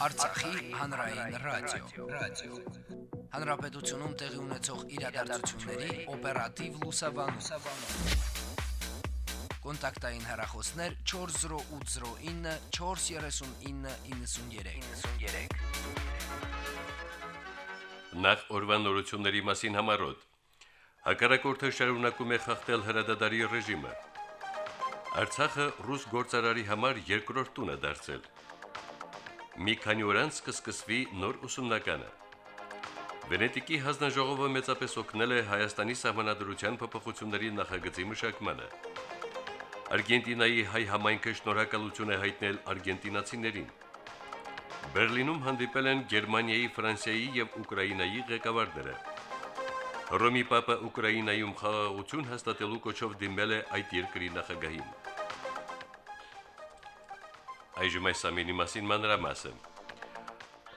Արցախի հանրային ռադիո, ռադիո։ Հանրապետությունում տեղի ունեցող իրադարձությունների օպերատիվ լուսաբանում։ Կոնտակտային հեռախոսներ 40809 43993։ 93։ Նախ օրվան նորությունների մասին համարոտ։ Հակառակորդը շարունակում է խախտել հրադադարի ռեժիմը։ Արցախը ռուս գործարարի համար երկրորդ տուն է դարձել։ Մի քանի օր անց կսկսվի նոր ուսումնականը։ Վենետիկի հանձնաժողովը մեծապես օգնել է Հայաստանի սահմանադրության փոփոխությունների նախագծի մշակմանը։ Արգենտինայի հայ համայնքը շնորհակալություն է հայտնել արգենտինացիներին։ Բերլինում հանդիպել են Գերմանիայի, Ֆրանսիայի եւ Ուկրաինայի ղեկավարները։ Ռոմի Պապը Ուկրաինայում խաղաղություն հաստատելու կոչով դիմել է այդ երկրի նախագահին։ Այժմ այս ամենի մասին մանրամասը։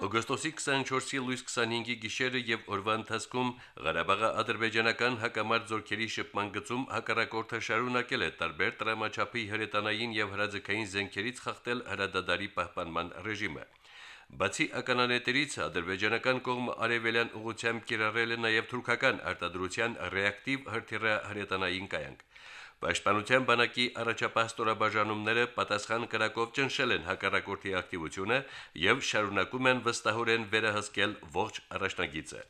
Օգոստոսի 24-ի լույս 25-ի գիշերը եւ օրվա ընթացքում Ղարաբաղի ադրբեջանական հակամարտ զորքերի շփման գծում հակառակորդը շարունակել է տարբեր տրամաչափի հրետանային եւ հրաձգային զենքերից խախտել հրադադարի պահպանման ռեժիմը։ Բացի ականանետերից ադրբեջանական կողմը արևելյան ուղությամբ կիրառել է նաև թուրքական արտադրության ռեակտիվ հրթիռ հրետանային կայանք։ Պաշտպանության բանակի առաջապահ պատասխան կրակով ճնշել են հակառակորդի ակտիվությունը եւ շարունակում են վստահորեն վերահսկել ողջ առաջնագիծը։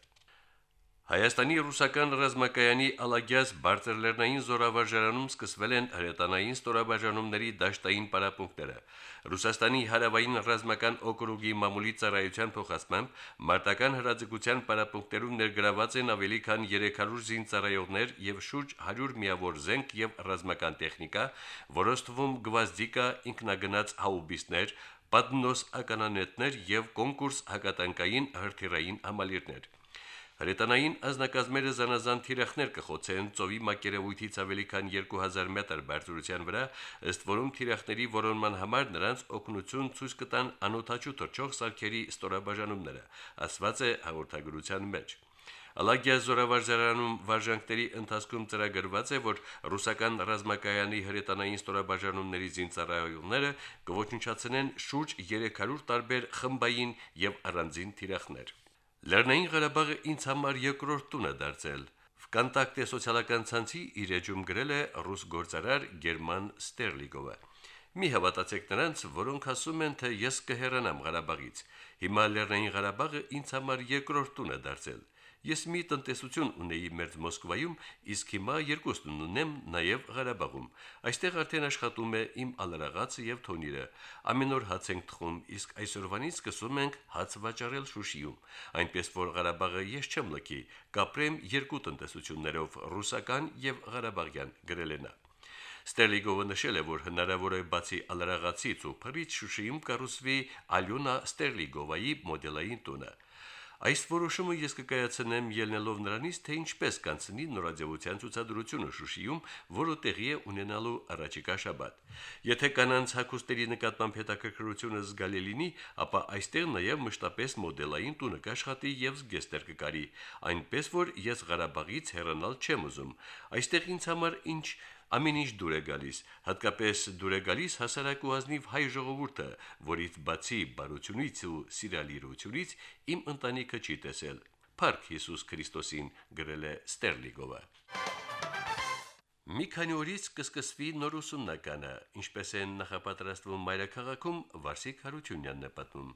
Հայաստանի ռուսական ռազմակայանի Ալագյաս բարձրլեռնային զորավարժարանում սկսվել են հրետանային ստորաբաժանումների դաշտային պարապմունքները։ Ռուսաստանի հարավային ռազմական օկրուգի մամուլի ծառայության փոխանցմամբ մարտական հրաձգության պարապմունքներում ներգրաված են ավելի քան 300 զինծառայողներ եւ շուրջ 100 միավոր զենք եւ ռազմական տեխնիկա, որոնց թվում գվազդիկա, ինքնագնաց հաուբիսներ, պատնոս ականանետներ եւ կոնկուրս հակատանկային հրթիռային համալիրներ։ Հրետանային ազնագազմերը զանազան թիրախներ կխոցեն ծովի մակերևույթից ավելի քան 2000 մետր բարձրության վրա, ըստ որում թիրախների որոնման համար նրանց օգնություն ցույց կտան անօթաչու թրջող սարքերի ստորաբաժանումները, ասված է հաղորդագրության մեջ։ Ալագիա զորավարժարանում վարժանքների ընթացքում ծրագրված է, որ ռուսական ռազմակայանի հրետանային ստորաբաժանումների զինծառայողները կոչնչացնեն շուրջ 300 տարբեր խմբային եւ առանձին թիրախներ։ Լեռնային Ղարաբաղը ինձ համար երկրորդ տուն է դարձել։ Վկանտակտե սոցիալական ցանցի իր էջում գրել է ռուս գործարար Գերման Ստերլիգովը։ Մի հավատացեք նրանց, որոնք ասում են, թե ես կհեռանամ Ղարաբաղից։ Հիմա Լեռնային Ղարաբաղը ինձ համար երկրորդ տուն է դարձել։ Ես մի տնտեսություն ունեի մերձ Մոսկվայում, իսկ հիմա երկուսն ունեմ նաև Ղարաբաղում։ Այստեղ արդեն աշխատում է իմ ալրաղացը եւ թոնիրը։ Ամեն օր հաց ենք թխում, իսկ այսօրվանից սկսում ենք հաց վաճառել Շուշիում։ Այնպես որ Ղարաբաղը ես չեմ լքի, կապրեմ երկու տնտեսություններով՝ ռուսական եւ ղարաբաղյան, գրել է նա։ Ստերլիգովը նշել է, որ հնարավոր է բացի ալրաղացից ու փռից Շուշիում կառուցվի Ալյոնա Ստերլիգովայի մոդելային տունը։ Այս որոշումը ես կկայացնեմ ելնելով նրանից, թե ինչպես կանցնի նորաձևության ցուցադրությունը Շուշիում, որը տեղի է ունենալու առաջիկա շաբաթ։ Եթե կանանց հակոստերի նկատմամբ հետաքրքրությունը զգալի լինի, ապա այստեղ նաև մշտապես մոդելային տունը կաշխատի եւ զգեստեր կկարի, այնպես որ ես Ղարաբաղից հեռանալ չեմ ուզում։ Այստեղ ինձ համար ինչ ամեն ինչ դուր է գալիս, հատկապես դուր է գալիս հասարակ ու ազնիվ հայ ժողովուրդը, որից բացի բարությունից ու սիրալիրությունից իմ ընտանիքը չի տեսել։ Փառք Հիսուս Քրիստոսին գրել է Ստերլիգովը։ Մի քանի օրից կսկսվի նոր ուսումնականը, ինչպես են նախապատրաստվում Մայրաքաղաքում Վարսիկ Հարությունյանն է պատմում։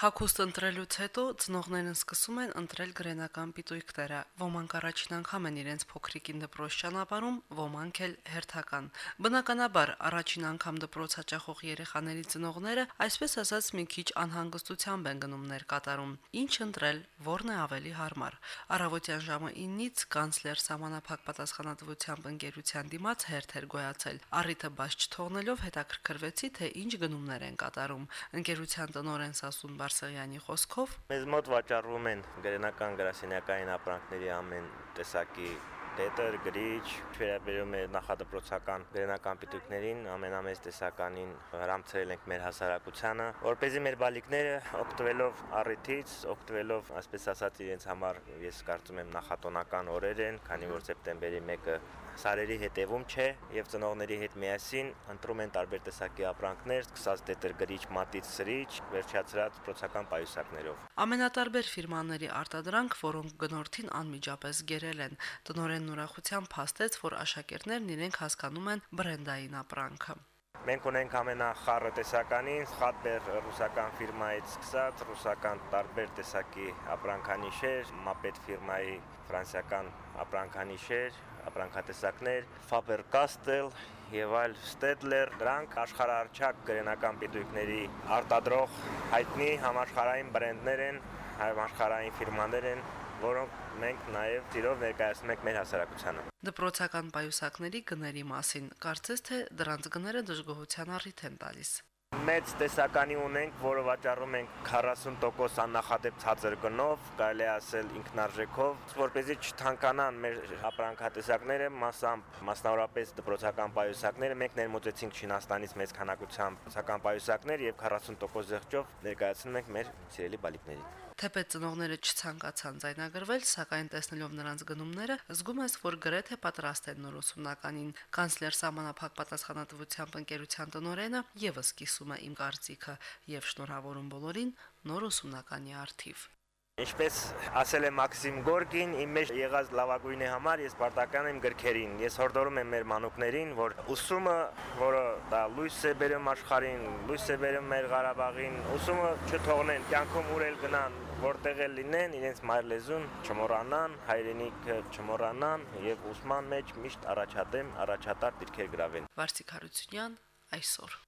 Հակոստ ընտրելուց հետո ծնողներն սկսում են ընտրել գրենական պիտույքները։ Ոմանք առաջին անգամ են իրենց փոքրիկին դպրոց ճանապարհում, ոմանք էլ հերթական։ Բնականաբար, առաջին անգամ դպրոց հաճախող երեխաների ծնողները, այսպես ասած, մի քիչ անհանգստությամբ են գնումներ կատարում։ Ինչ ընտրել, որն է ավելի հարմար։ Առավոտյան ժամը 9-ից կանցլեր համանախապակ պատասխանատվությամբ ընկերության դիմաց հերթ էր գոյացել։ Առիթը բաց չթողնելով հետաքրքրվեցի, թե ինչ գնումներ են կատարում։ Ընկերության տնօրեն Սասուն Բարսեղյանի խոսքով մեզ մոտ վաճառվում են գրենական գրասենյակային ապրանքների ամեն տեսակի տետր, գրիչ, վերաբերում է նախադպրոցական գրենական պիտույքներին, ամենամեծ տեսականին հրամցրել ենք մեր հասարակությանը, որ เป զի մեր բալիկները օգտվելով առիթից, օգտվելով, ասպես ասած, իրենց համար ես կարծում եմ նախատոնական օրեր են, քանի որ սեպտեմբերի 1-ը սարերի հետևում չէ եւ ծնողների հետ միասին ընտրում են տարբեր տեսակի ապրանքներ, սկսած տետրգրիչ, մատից սրիչ, վերջացրած պրոցական պայուսակներով։ Ամենատարբեր ֆիրմաների արտադրանք, որոնք գնորդին անմիջապես գերել են, տնորենն ուրախությամբ փաստեց, որ աշակերտներն իրենք հասկանում են բրենդային ապրանքը։ Մենք ունենք ամենախառը տեսականին, Խատբեր ռուսական ֆիրմայից սկսած, ռուսական տարբեր տեսակի ապրանքանիշեր, Մապետ ֆիրմայի ֆրանսիական ապրանքանիշեր, ապրանքատեսակներ, Faber-Castell եւ այլ Stedler, դրանք աշխարհարչակ գրենական պիտույքների արտադրող հայտնի համաշխարհային բրենդներ են, համաշխարհային ֆիրմաներ են, որոնք մենք նաև ծիրով ներկայացնում ենք մեր հասարակությանը։ Դպրոցական պայուսակների գների մասին. կարծես թե դրանց գները դժգոհության առիթ են տալիս մեծ տեսականի ունենք, որը վաճառում ենք 40% աննախադեպ ցածր գնով, կարելի ասել ինքնարժեքով, որպեսզի չթանկանան մեր ապրանքատեսակները, մասամբ մասնավորապես դպրոցական պայուսակները, մենք ներմուծեցինք Չինաստանից մեծ քանակությամբ դպրոցական պայուսակներ եւ 40% զեղչով ներկայացնում ենք մեր սիրելի բալիկներին։ Թեպետ ծնողները չցանկացան ձայնագրվել, սակայն տեսնելով նրանց գնումները, զգում ես, որ գրեթե պատրաստ են նոր ուսումնականին։ Կանցլեր սահմանափակ պատասխանատվությամբ ընկերության տնորենը եւս կիսում է իմ կարծիքը եւ շնորհավորում բոլորին նոր ուսումնականի արթիվ։ Ինչպես ասել է Մաքսիմ Գորկին, իմ մեջ եղած լավագույնի համար ես պարտական եմ գրքերին։ Ես հորդորում եմ մեր մանուկներին, որ ուսումը, որը դա լույս է բերում աշխարհին, լույս է բերում մեր Ղարաբաղին, ուսումը չթողնեն, կյանքում ուր էլ գնան, որտեղ էլ լինեն, իրենց մայր լեզուն չմոռանան, հայրենիքը չմոռանան եւ ուսման մեջ միշտ առաջադեմ, առաջատար դիրքեր գրավեն։ Վարսիկ Հարությունյան այսօր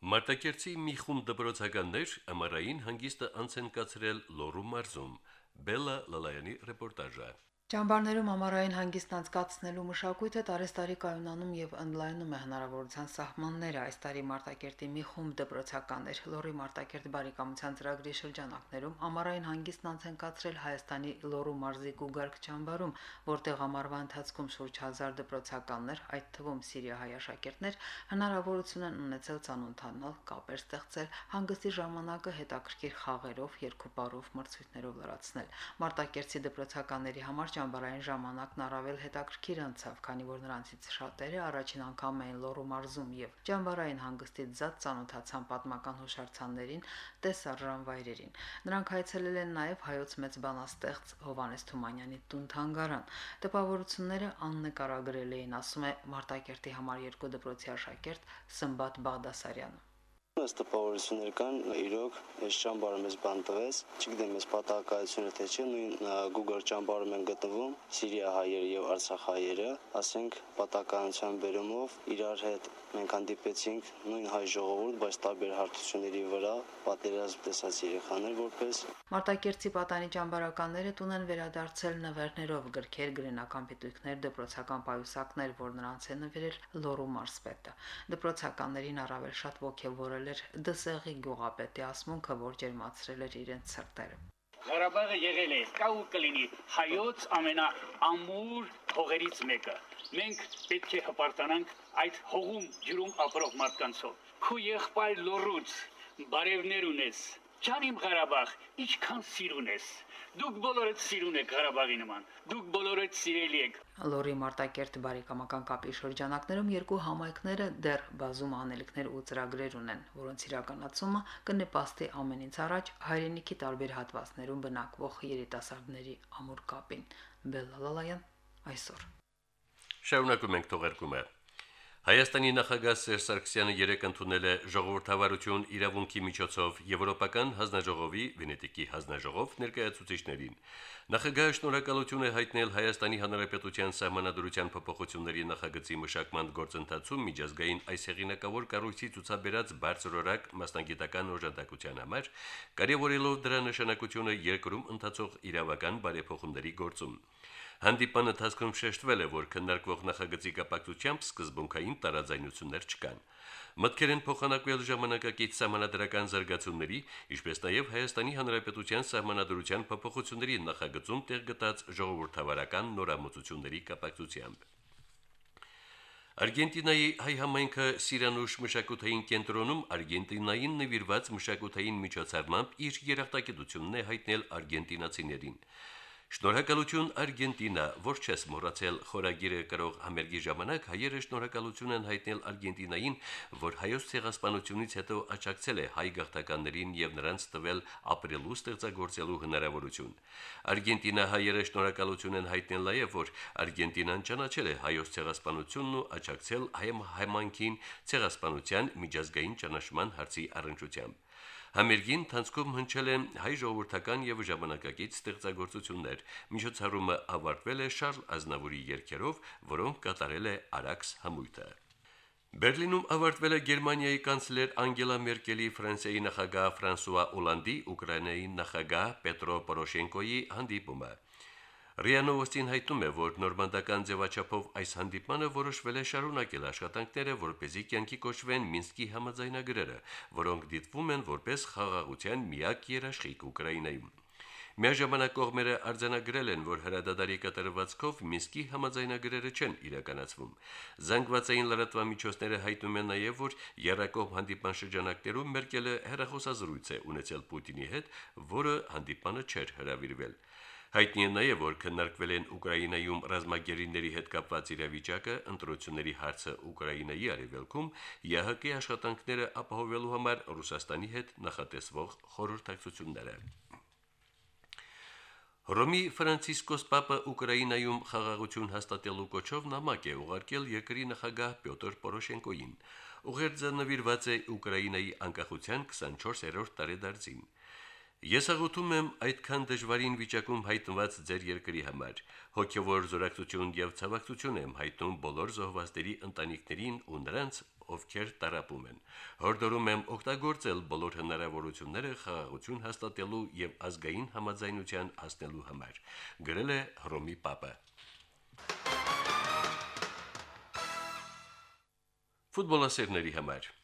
Մարտակերտի մի խումբ դպրոցականներ ամառային հանգիստը անց են կացրել Լոռու մարզում։ Բելլա Լալայանի ռեպորտաժը։ Ճամբարներում ամառային հանգիստն անցկացնելու մշակույթը տարեստարի կայունանում եւ ընդլայնում է հնարավորության սահմանները։ Այս տարի Մարտակերտի մի խումբ դպրոցականներ Լոռի Մարտակերտ բարեկամության ծրագրի շրջանակներում ամառային հանգիստն անց են կացրել Հայաստանի Լոռու մարզի Գուգարք ճամբարում, որտեղ ամառվա ընթացքում շուրջ 1000 դպրոցականներ, այդ թվում Սիրիահայ աշակերտներ, հնարավորություն են ունեցել ցանոթանալ, կապեր ստեղծել, հանգստի ժամանակը հետաքրքիր խաղերով, երկու մրցույթներով լրացնել։ Մարտակերտի դպրոցականների համար ճամբարային ժամանակն առավել հետաքրքիր անցավ, քանի որ նրանցից շատերը առաջին անգամ էին Լոռու մարզում եւ ճամբարային հանգստից զատ ծանոթացան պատմական հուշարձաններին, տեսարժան վայրերին։ Նրանք հայցելել են նաեւ հայոց մեծ բանաստեղծ Հովանես Թումանյանի տուն թանգարան։ Տպավորությունները աննկարագրել էին, ասում է Մարտակերտի համար երկու դպրոցի աշակերտ Սմբատ Բաղդասարյանը ըստ տպավորություններ կան, իրոք այս ճամբարը մեզ բան տվեց, չգիտեմ այս պատահականությունը թե չէ, նույն Google ճամբարում են գտնվում Սիրիա հայերը եւ Արցախ հայերը, ասենք պատահականության բերումով իրար հետ մենք հանդիպեցինք նույն հայ ժողովուրդ, բայց տարբեր հարթությունների վրա պատերազմ տեսած երեխաներ որպես Մարտակերտի պատանի ճամբարականները տուն են վերադարձել նվերներով գրքեր, գրենական պիտույքներ, դպրոցական պայուսակներ, որ նրանց է նվիրել Լոռու մարսպետը։ Դպրոցականներին առավել շատ ողջևորել էր դսեղի գյուղապետի ասմունքը, որ ջերմացրել էր իրենց սրտերը։ Ղարաբաղը եղել է կա ու կլինի հայոց ամենաամուր հողերից մեկը։ Մենք պետք է հպարտանանք այդ հողում ջրում ապրող մարդկանցով։ Քու եղբայր լոռուց բարևներ ունես։ Ջան իմ Ղարաբաղ, ինչքան սիր ունես։ Դուք բոլորդ սիրուն եք Ղարաբաղի նման։ Դուք բոլորդ սիրելի եք։ Լորի Մարտակերտ բարեկամական կապի շրջանակներում երկու համայնքները դեռ բազում անելիքներ ու ծրագրեր ունեն, որոնց իրականացումը կնպաստի ամենից առաջ հայրենիքի տարբեր հատվածներում բնակվող երիտասարդների ամուր կապին։ Բելլալալայան այսօր։ Շարունակում ենք թողարկումը։ Հայաստանի նախագահ Սերժ Սարգսյանը երեկ ընդունել է ժողովրդավարություն իրավունքի միջոցով Եվրոպական հանձնաժողովի Վենետիկի հանձնաժողով ներկայացուցիչներին։ Նախագահը շնորհակալություն է հայտնել Հայաստանի Հանրապետության սահմանադրության փոփոխությունների նախագծի մշակման գործընթացում միջազգային այս հեղինակավոր կառույցի ցուցաբերած բարձրորակ մասնագիտական օժանդակության համար, կարևորելով դրա նշանակությունը երկրում ընթացող իրավական բարեփոխումների գործում։ Հանդիպան ընթացքում շեշտվել է, որ քննարկվող նախագծի կապակցությամբ սկզբունքային տարաձայնություններ չկան։ Մտքեր են փոխանակվել ժամանակակից համանadrական զարգացումների, ինչպես նաև Հայաստանի Հանրապետության սահմանադրության փոփոխությունների նախագծում տեղ գտած ժողովրդավարական նորամուծությունների կապակցությամբ։ Արգենտինայի հայ համայնքը Սիրանուշ մշակութային կենտրոնում Արգենտինային նվիրված մշակութային միջոցառմամբ իր երախտագիտությունն է հայտնել արգենտինացիներին։ Շնորհակալություն Արգենտինա, որ չես մոռացել խորագիրը կրող համերգի ժամանակ հայերը շնորհակալություն են հայտնել Արգենտինային, որ հայոց ցեղասպանությունից հետո աճակցել է հայ գաղթականներին եւ նրանց տվել ապրելու ստեղծագործելու հնարավորություն։ Արգենտինա հայերը շնորհակալություն են հայտնել նաեւ, որ Արգենտինան ճանաչել է հայոց ցեղասպանությունն ու աճակցել հայ համանքին ցեղասպանության միջազգային ճանաչման հարցի առընչությամբ։ Համերգին ցանցքում հնչել են հայ ժողովրդական եւ ժամանակակից ստեղծագործություններ։ Միջոցառումը ավարտվել է Շարլ Ազնավուրի երգերով, որոնք կատարել է Արաքս Համույթը։ Բերլինում ավարտվել է Գերմանիայի կանցլեր Անգելա Մերկելի, Ֆրանսիայի նախագահ Ֆրանսուয়া Օլանդի, Ուկրաինայի նախագահ Պետրո Պորոշենկոյի հանդիպումը։ ՌԻԱ Նովոստին հայտնում է, որ նորմանդական ձևաչափով այս հանդիպանը որոշվել է շարունակել աշխատանքները, որպեսզի կյանքի կոչվեն Մինսկի համաձայնագրերը, որոնք դիտվում են որպես խաղաղության միակ երաշխիք Ուկրաինայում։ Միաժամանակ կողմերը արձանագրել են, որ հրադադարի կատարվածքով Մինսկի համաձայնագրերը չեն իրականացվում։ Զանգվածային լրատվամիջոցները հայտնում են նաև, որ Երակոմ հանդիպան շրջանակներում Մերկելը հերախոսազրույց է ունեցել Պուտինի հետ, որը հանդիպանը չէր հրավիրվել։ Հայտնի է նաև, որ քննարկվել են Ուկրաինայում ռազմագերիների հետ կապված իրավիճակը, ընտրությունների հարցը Ուկրաինայի արևելքում, ԵՀԿ աշխատանքները ապահովելու համար Ռուսաստանի հետ նախատեսվող խորհրդակցությունները։ Ռոմի Ֆրանցիսկոս Պապը Ուկրաինայում խաղաղություն հաստատելու կոչով նամակ է ուղարկել երկրի նախագահ Պյոտր Պորոշենկոին։ Ուղերձը նվիրված է Ուկրաինայի անկախության 24-րդ տարեդարձին։ Ես աղոթում եմ այդքան դժվարին վիճակում հայտնված ձեր երկրի համար։ Հոգևոր զորակցություն եւ ցավակցություն եմ հայտնում բոլոր զոհվածների ընտանիքներին ու նրանց, ովքեր տարապում են։ Հորդորում եմ օգտագործել բոլոր հնարավորությունները խաղաղություն հաստատելու եւ ազգային համաձայնության հասնելու համար։ գրել է Հռոմի Պապը։ Ֆուտբոլասերների համար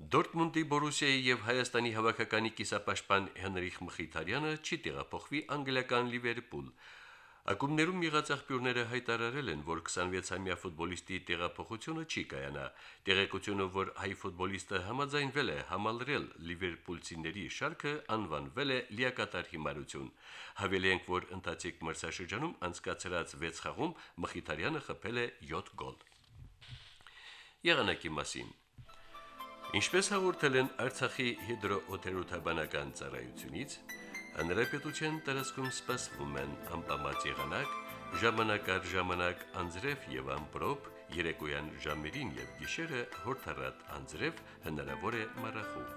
Դորտմունդի Բորուսիայի եւ Հայաստանի հավաքականի կիսապաշտպան Հենրիխ Մխիթարյանը չի տեղափոխվի անգլիական Լիվերպուլ։ Ակումբներում եղած աղբյուրները հայտարարել են, որ 26-ամյա ֆուտբոլիստի տեղափոխությունը չի կայանա։ Տեղեկությունը, որ հայ ֆուտբոլիստը համաձայնվել է համալրել Լիվերպուլցիների շարքը, անվանվել է լիակատար հիմարություն։ Հավելենք, որ ընթացիկ մրցաշրջանում անցկացրած 6 խաղում Մխիթարյանը խփել է 7 գոլ։ Եղանակի մասին Ինչպես հաղորդել են Արցախի հիդրոօթերոթաբանական ծառայությունից, հանրապետության տարածքում սպասվում են անպամած եղանակ, ժամանակ առ ժամանակ անձրև եւ ամպրոպ, երեկոյան ժամերին եւ գիշերը հորթառատ անձրև հնարավոր է մռախուղ։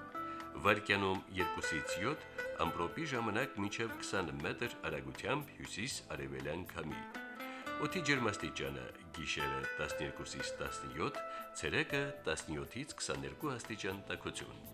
Վարկյանում 2-ից 7, ամպրոպի ժամանակ մինչև 20 մետր արագությամբ հյուսիս-արևելյան քամի։ Օդի ջերմաստիճանը՝ գիշերը 12-ից 17, ցերեկը 17-ից 22 աստիճան տաքություն։